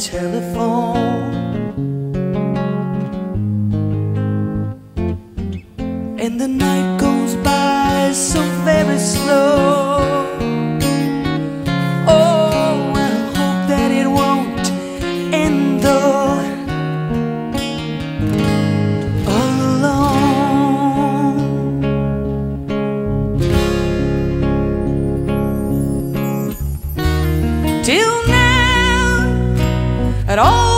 telephone. And the night goes by so very slow. Oh, I hope that it won't end alone. Till at all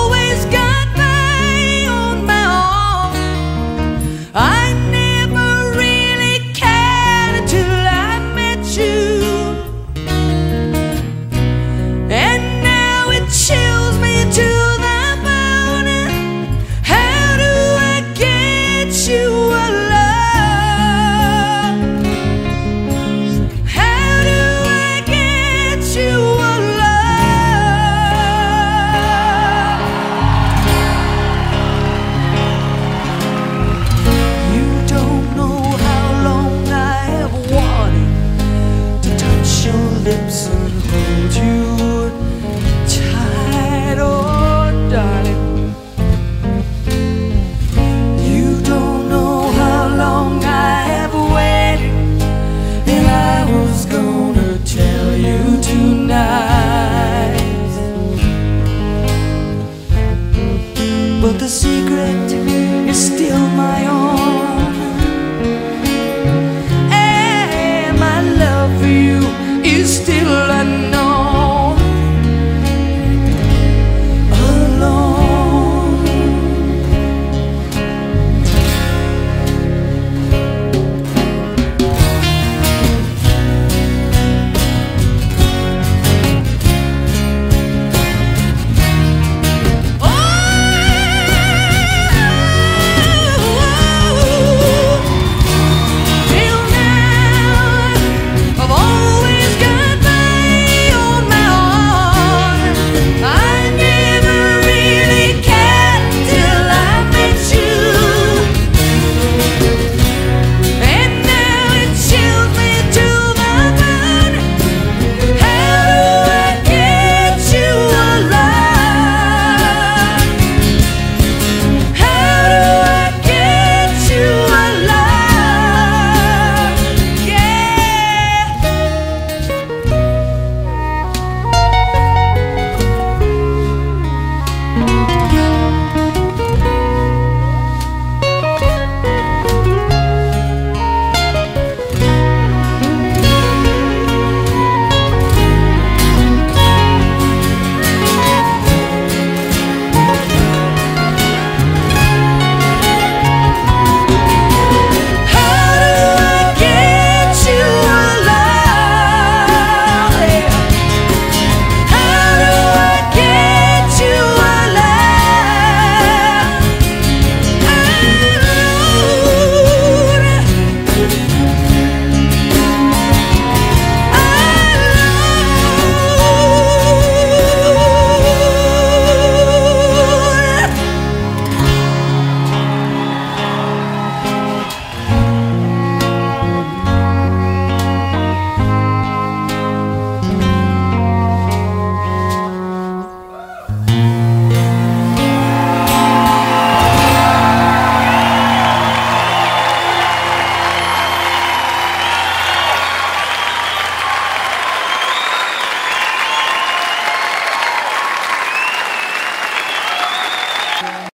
the secret.